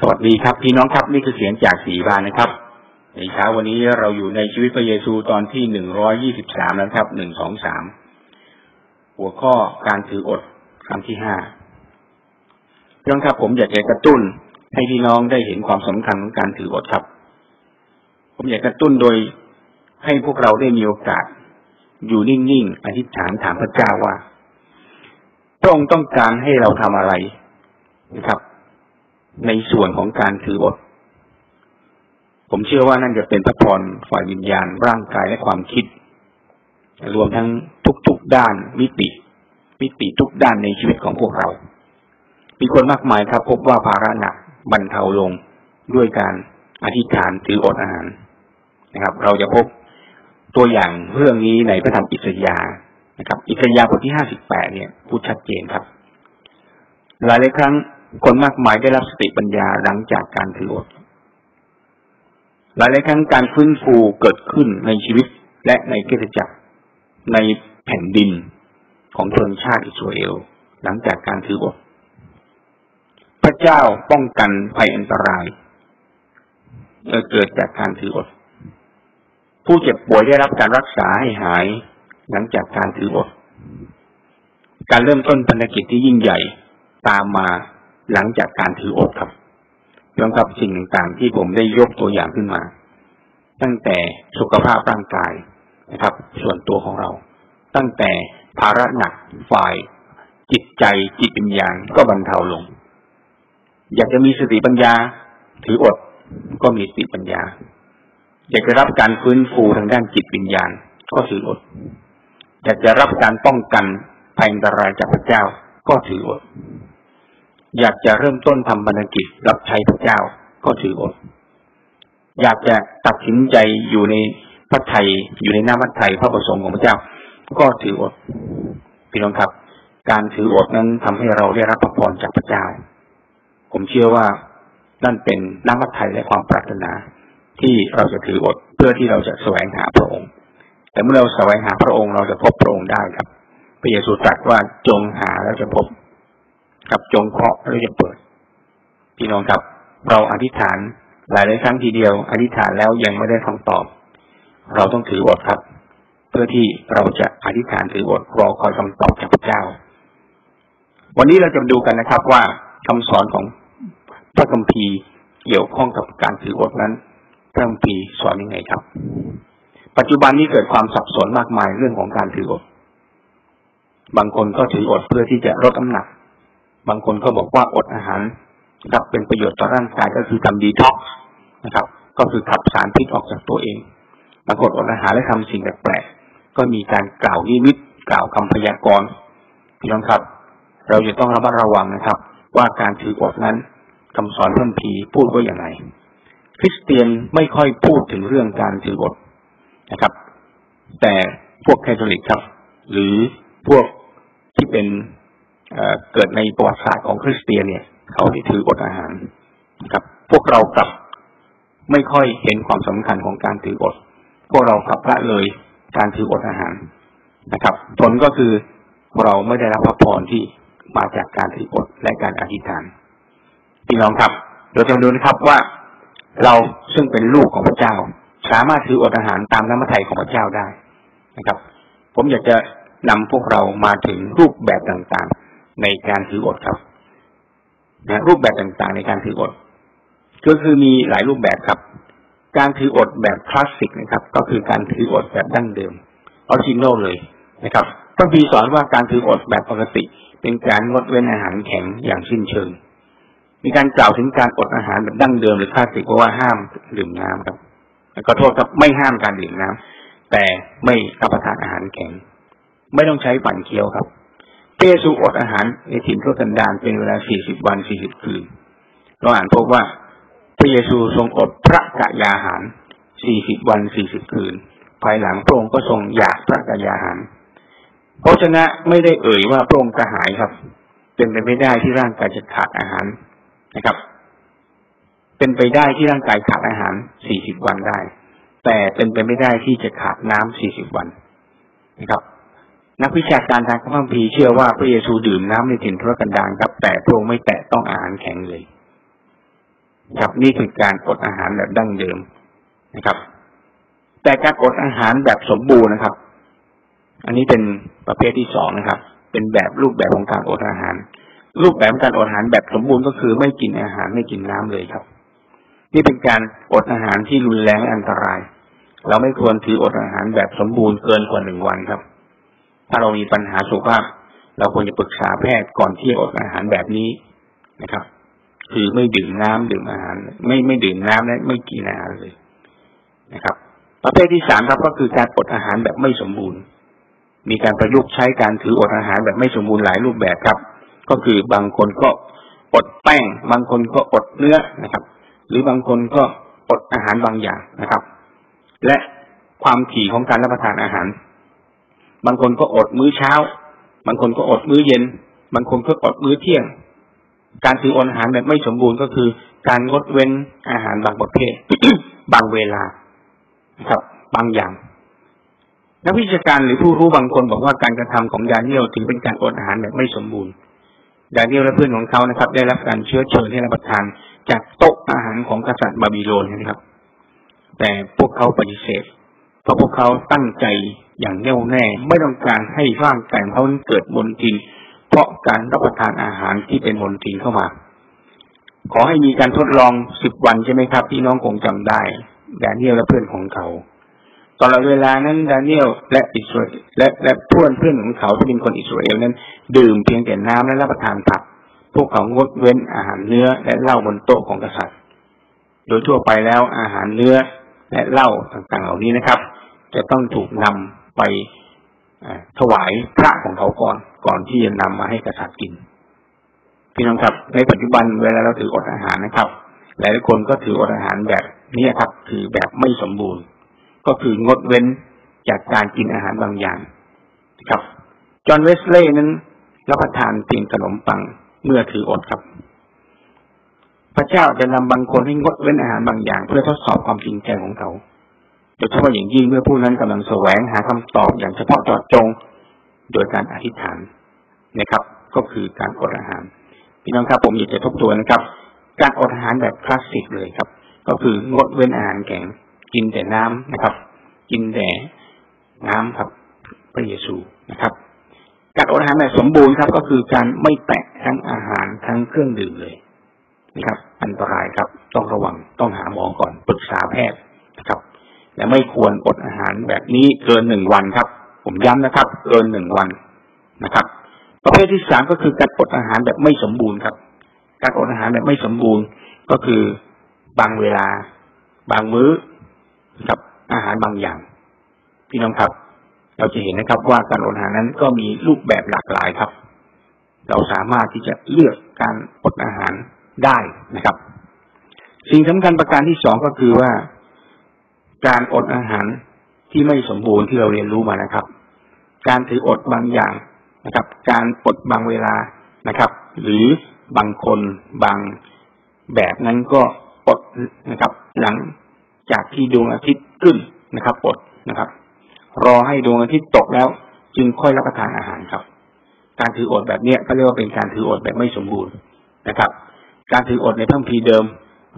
สวัสดีครับพี่น้องครับนี่คือเสียงจากสีบานนะครับ ในเช้าวันนี้เราอยู่ในชีวิตพระเยซูตอนที่หนึ่งร้อยี่สิบสามนะครับหนึ่งสองสามหัวข้อการถืออดครั้งที่ห้าพี่น้องครับผมอยากจะกระตุ้นให้พี่น้องได้เห็นความสำคัญของการถืออดครับ ผมอยากกระตุ้นโดยให้พวกเราได้มีโอกาส อยู่นิ่งๆอธิษฐานถามพระเจ้าว่าพระองค์ต้องการให้เราทำอะไรนะครับ ในส่วนของการถืออด ผมเชื่อว่านั่นจะเป็นพระพรฝ่ายวิญญาณร่างกายและความคิด รวมทั้งทุกๆด้านมิติ มิติทุกด้านในชีวิตของพวกเรา มีคนมากมายครับ พบว่าภาระหนักบรรเทาลงด้วยการอธิษฐานถืออดอาหารนะครับ เราจะพบตัวอย่างเรื่องนี้ในพระธรรมอิสยาห์นะครับ อิสยาห์บทที่ห้าสิบแปดเนี่ยพูดชัดเจนครับ หลายหลายครั้ง คนมากมายได้รับสติปัญญาหลังจากการถืออดหลายหลายครั้งการฟื้นฟูเกิดขึ้นในชีวิตและในเกษจักรในแผ่นดินของชนชาติอิสราเอลหลังจากการถืออดพระเจ้าป้องกันภัยอันตรายเกิดจากการถืออด ผู้เจ็บป่วยได้รับการรักษาให้หายหลังจากการถืออด การเริ่มต้นภารกิจที่ยิ่งใหญ่ตามมา หลังจากการถืออดครับรองกับสิ่งต่างๆ ที่ผมได้ยกตัวอย่างขึ้นมา ตั้งแต่สุขภาพร่างกายนะครับ ส่วนตัวของเรา ตั้งแต่ภาระหนักฝ่ายจิตใจจิตปัญญาก็บรรเทาลง อยากจะมีสติปัญญา ถืออดก็มีสติปัญญา อยากจะรับการฟื้นฟูทางด้านจิตวิญญาณ ก็ถืออด อยากจะรับการป้องกันภัยอันตรายจากพระเจ้าก็ถืออด อยากจะเริ่มต้นทำบรรณกิจรับใช้พระเจ้าก็ถืออด อยากจะตัดสินใจอยู่ในพระไทยอยู่ในหน้าพระไทยพระประสงค์ของพระเจ้า ก็ถืออดพี่น้องครับ การถืออดนั้นทำให้เราได้รับพระพรจากพระเจ้า ผมเชื่อว่านั่นเป็นน้ำพระทัยและความปรารถนา ที่เราจะถืออดเพื่อที่เราจะแสวงหาพระองค์ แต่เมื่อเราแสวงหาพระองค์เราจะพบพระองค์ได้ครับพระเยซูตรัสว่าจงหาแล้วจะพบ กับจงเคาะแล้วจะเปิด พี่น้องครับ เราอธิษฐานหลายหลายครั้งทีเดียว อธิษฐานแล้วยังไม่ได้คำตอบ เราต้องถืออดครับ เพื่อที่เราจะอธิษฐานถืออดรอคอยคำตอบจากพระเจ้า วันนี้เราจะดูกันนะครับว่าคำสอนของพระคัมภีร์เกี่ยวข้องกับการถืออดนั้นพระคัมภีร์สอนยังไงครับ ปัจจุบันนี้เกิดความสับสนมากมายเรื่องของการถืออดบางคนก็ถืออดเพื่อที่จะลดน้ำหนัก บางคนก็บอกว่าอดอาหารครับเป็นประโยชน์ต่อร่างกายก็คือทำดีท็อกนะครับ ก็คือขับสารพิษออกจากตัวเองบางคนอดอาหารและทำสิ่งแปลกๆก็มีการกล่าวนิมิตกล่าวคำพยากรณ์พี่น้องครับ เราจะต้องระมัดระวังนะครับ ว่าการถืออดนั้นคำสอนพันพีพูดว่าอย่างไรคริสเตียนไม่ค่อยพูดถึงเรื่องการถืออดนะครับ แต่พวกแคทอลิกครับ หรือพวกที่เป็น เกิดในประวัติศาสตร์ของคริสเตียนเนี่ย เขาที่ถืออดอาหารนะครับ พวกเรากลับไม่ค่อยเห็นความสำคัญของการถืออด พวกเรากลับละเลยการถืออดอาหารนะครับ ผลก็คือเราไม่ได้รับพระพรที่มาจากการถืออดและการอธิษฐานพี่น้องครับเราจะดูนะครับว่าเราซึ่งเป็นลูกของพระเจ้า สามารถถืออดอาหารตามน้ำพระทัยของพระเจ้าได้นะครับ ผมอยากจะนำพวกเรามาถึงรูปแบบต่าง ในการถืออดครับนะรูปแบบต่างๆในการถืออด ก็คือมีหลายรูปแบบครับ การถืออดแบบคลาสสิกนะครับ ก็คือการถืออดแบบดั้งเดิม original เลยนะครับพระคัมภีร์สอนว่าการถืออดแบบปกติ เป็นการงดเว้นอาหารแข็งอย่างสิ้นเชิง มีการกล่าวถึงการอดอาหารแบบดั้งเดิมหรือคลาสสิกเพราะว่าห้ามดื่มน้ำครับขอโทษครับไม่ห้ามการดื่มน้ำแต่ไม่รับประทานอาหารแข็ง ไม่ต้องใช้ปั่นเคี้ยวครับ เยซูอดอาหารในถิ่นทุกันดารเป็นเวลาสี่สิบวันสี่สิบคืนเราอ่านพบว่าพระเยซูทรงอดพระกะยาหารสี่สิบวันสี่สิบคืน ภายหลังพระองค์ก็ทรงอยากพระกะยาหารพระชนะไม่ได้เอ่ยว่าพระองค์กระหายครับ เป็นไปไม่ได้ที่ร่างกายจะขาดอาหารนะครับ เป็นไปได้ที่ร่างกายขาดอาหารสี่สิบวันได้ แต่เป็นไปไม่ได้ที่จะขาดน้ำสี่สิบวันนะครับ นักวิชาการทางพระคัมภีร์เชื่อว่าพระเยซูดื่มน้ำในถิ่นทุรกันดารครับ แต่พระองค์ไม่แตะต้องอาหารแข็งเลย ครับนี่คือการอดอาหารแบบดั้งเดิมนะครับ แต่การอดอาหารแบบสมบูรณ์นะครับ อันนี้เป็นประเภทที่สองนะครับ เป็นแบบรูปแบบของการอดอาหาร รูปแบบการอดอาหารแบบสมบูรณ์ก็คือไม่กินอาหารไม่กินน้ำเลยครับ นี่เป็นการอดอาหารที่รุนแรงอันตราย เราไม่ควรถืออดอาหารแบบสมบูรณ์เกินกว่าหนึ่งวันครับ ถ้าเรามีปัญหาสุขภาพ เราควรจะปรึกษาแพทย์ก่อนที่จะอดอาหารแบบนี้นะครับ คือไม่ดื่มน้ำดื่มอาหาร ไม่ไม่ดื่มน้ำและไม่กินอาหารเลยนะครับ ประเภทที่สามครับก็คือการอดอาหารแบบไม่สมบูรณ์ มีการประยุกต์ใช้การถืออดอาหารแบบไม่สมบูรณ์หลายรูปแบบครับ ก็คือบางคนก็อดแป้ง บางคนก็อดเนื้อนะครับ หรือบางคนก็อดอาหารบางอย่างนะครับ และความถี่ของการรับประทานอาหาร บางคนก็อดมื้อเช้า บางคนก็อดมื้อเย็น บางคนก็อดมื้อเที่ยง การถืออดอาหารแบบไม่สมบูรณ์ก็คือ การงดเว้นอาหารบางประเภท บางเวลานะครับ บางอย่าง นักวิชาการหรือผู้รู้บางคนบอกว่าการกระทำของดาเนียลถือเป็นการอดอาหารแบบไม่สมบูรณ์ดาเนียลและเพื่อนของเขานะครับ ได้รับการเชื้อเชิญให้รับประทานจากโต๊ะอาหารของกษัตริย์บาบิโลนนะครับ แต่พวกเขาปฏิเสธเพราะพวกเขาตั้งใจ อย่างแน่วแน่ไม่ต้องการให้ร่างกายเขาเกิดมลทิน เพราะการรับประทานอาหารที่เป็นมลทินเข้ามา ขอให้มีการทดลองสิบวันใช่ไหมครับพี่น้องคงจำได้แดเนียลและเพื่อนของเขาตลอดเวลานั้นดาเนียลและอิสราเอลและและเพื่อนเพื่อนของเขาที่เป็นคนอิสราเอลนั้น ดื่มเพียงแต่น้ำและรับประทานผัก พวกเขางดเว้นอาหารเนื้อและเหล้าบนโต๊ะของกษัตริย์ โดยทั่วไปแล้วอาหารเนื้อและเหล้าต่างๆเหล่านี้นะครับ จะต้องถูกนำ ไปถวายพระของเขาก่อน ก่อนที่จะนำมาให้กษัตริย์กิน พี่น้องครับ ในปัจจุบันเวลาเราถืออดอาหารนะครับ หลายคนก็ถืออดอาหารแบบนี้ครับคือแบบไม่สมบูรณ์ ก็คืองดเว้นจากการกินอาหารบางอย่างครับจอห์นเวสเลย์นั้นรับประทานเพียงขนมปังเมื่อถืออดครับ พระเจ้าจะนำบางคนให้งดเว้นอาหารบางอย่าง เพื่อทดสอบความจริงใจของเขา ดยเฉพาะอย่างยิ่งเมื่อผู้นั้นกำลังแสวงหาคำตอบอย่างเฉพาะเจาะจง โดยการอธิษฐานนะครับ ก็คือการอดอาหารพี่น้องครับผมอยากจะทบทวนนะครับ การอดอาหารแบบคลาสสิกเลยครับ ก็คืองดเว้นอาหารแข็งกินแต่น้ำนะครับ กินแต่น้ำครับพระเยซูนะครับการอดอาหารแบบสมบูรณ์ครับ ก็คือการไม่แตะทั้งอาหารทั้งเครื่องดื่มเลยนะครับ อันตรายครับ ต้องระวังต้องหาหมอก่อนปรึกษาแพทย์ และไม่ควรอดอาหารแบบนี้เกินหนึ่งวันครับ ผมย้ำนะครับ เกินหนึ่งวันนะครับ ประเภทที่สามก็คือการอดอาหารแบบไม่สมบูรณ์ครับ การอดอาหารแบบไม่สมบูรณ์ก็คือบางเวลา บางมื้อกับอาหารบางอย่าง พี่น้องครับ เราจะเห็นนะครับว่าการอดอาหารนั้นก็มีรูปแบบหลากหลายครับ เราสามารถที่จะเลือกการอดอาหารได้นะครับ สิ่งสำคัญประการที่สองก็คือว่า การอดอาหารที่ไม่สมบูรณ์ที่เราเรียนรู้มานะครับ การถืออดบางอย่างนะครับ การอดบางเวลานะครับ หรือบางคนบางแบบนั้นก็อดนะครับ หลังจากที่ดวงอาทิตย์ขึ้นนะครับอดนะครับ รอให้ดวงอาทิตย์ตกแล้ว จึงค่อยรับประทานอาหารครับ การถืออดแบบนี้ก็เรียกว่าเป็นการถืออดแบบไม่สมบูรณ์นะครับ การถืออดในพระคัมภีเดิม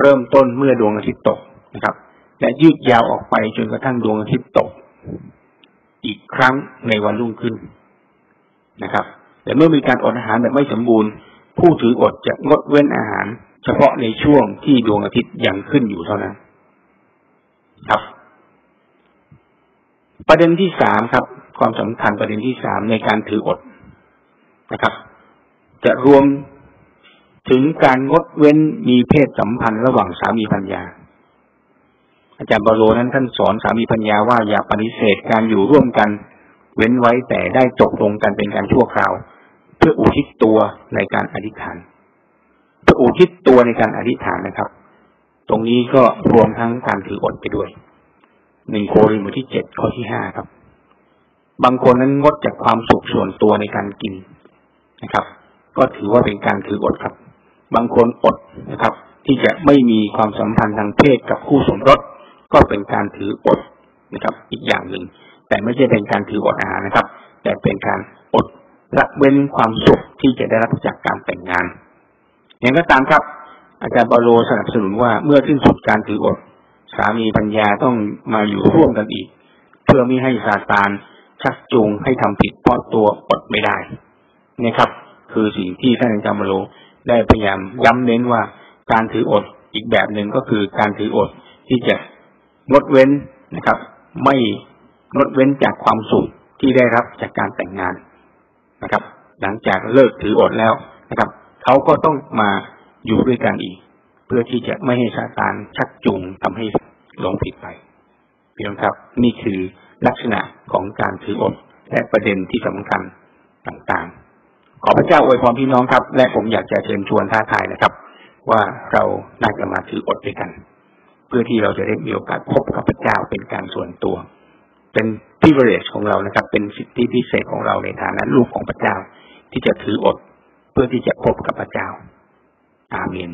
เริ่มต้นเมื่อดวงอาทิตย์ตกนะครับ และยืดยาวออกไปจนกระทั่งดวงอาทิตย์ตก อีกครั้งในวันรุ่งขึ้นนะครับ แต่เมื่อมีการอดอาหารแบบไม่สมบูรณ์ ผู้ถืออดจะงดเว้นอาหาร เฉพาะในช่วงที่ดวงอาทิตย์ยังขึ้นอยู่เท่านั้น ครับ ประเด็นที่สามครับ ความสำคัญประเด็นที่สามในการถืออดนะครับ จะรวมถึงการงดเว้นมีเพศสัมพันธ์ระหว่างสามีภรรยา อาจารย์บาโลนั้นท่านสอนสามีพัญญาว่าอย่าปฏิเสธการอยู่ร่วมกัน เว้นไว้แต่ได้ตกลงกันเป็นการชั่วคราว เพื่ออุทิศตัวในการอธิษฐาน เพื่ออุทิศตัวในการอธิษฐานนะครับ ตรงนี้ก็รวมทั้งการถืออดไปด้วยหนึ่งโครินธ์บทที่เจ็ดข้อที่ห้าครับ บางคนนั้นงดจากความสุขส่วนตัวในการกินนะครับ ก็ถือว่าเป็นการถืออดครับ บางคนอดนะครับ ที่จะไม่มีความสัมพันธ์ทางเพศกับคู่สมรส ก็เป็นการถืออดนะครับ อีกอย่างหนึ่ง แต่ไม่ใช่เป็นการถืออดอาหารนะครับ แต่เป็นการอดละเว้นความสุขที่จะได้รับจากการแต่งงาน อย่างก็ตามครับ อาจารย์เปาโลสนับสนุนว่าเมื่อสิ้นสุดการถืออด สามีปัญญาต้องมาอยู่ร่วมกันอีก เพื่อไม่ให้ซาตานชักจูงให้ทำผิดเพราะตัวอดไม่ได้นะครับ คือสิ่งที่ท่านอาจารย์เปาโลได้พยายามย้ำเน้นว่าการถืออดอีกแบบหนึ่งก็คือการถืออดที่จะ งดเว้นนะครับ ไม่งดเว้นจากความสุขที่ได้รับจากการแต่งงานนะครับ หลังจากเลิกถืออดแล้วนะครับเขาก็ต้องมาอยู่ด้วยกันอีก เพื่อที่จะไม่ให้ซาตานชักจูงทำให้หลงผิดไปเพี่น้องครับ นี่คือลักษณะของการถืออดและประเด็นที่สำคัญต่างๆ ขอพระเจ้าอวยพรพี่น้องครับ และผมอยากจะเชิญชวนท้าทายนะครับ ว่าเราน่าจะมาถืออดด้วยกัน เพื่อที่เราจะได้มีโอกาสพบกับพระเจ้าเป็นการส่วนตัว เป็นพิเวเรชของเรานะครับ เป็นสิทธิพิเศษของเราในฐานะลูกของพระเจ้า ที่จะถืออดเพื่อที่จะพบกับพระเจ้า อาเมน